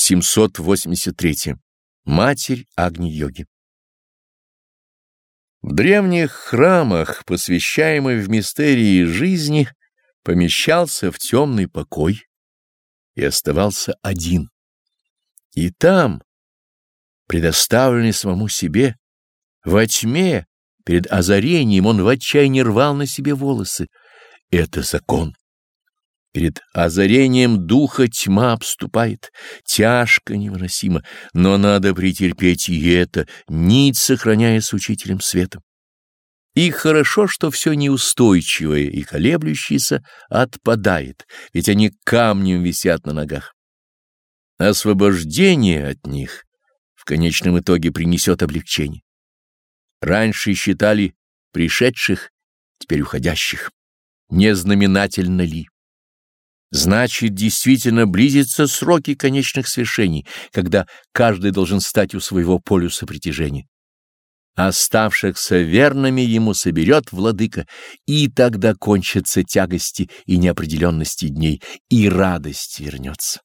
783. Матерь Агни-йоги В древних храмах, посвящаемых в мистерии жизни, помещался в темный покой и оставался один. И там, предоставленный самому себе, во тьме, перед озарением, он в отчаянии рвал на себе волосы. Это закон. Перед озарением духа тьма обступает, тяжко невыносимо, но надо претерпеть и это, нить сохраняя с учителем светом. И хорошо, что все неустойчивое и колеблющееся отпадает, ведь они камнем висят на ногах. Освобождение от них в конечном итоге принесет облегчение. Раньше считали пришедших, теперь уходящих. Незнаменательно ли? Значит, действительно близятся сроки конечных свершений, когда каждый должен стать у своего полюса притяжения. Оставшихся верными ему соберет владыка, и тогда кончатся тягости и неопределенности дней, и радость вернется.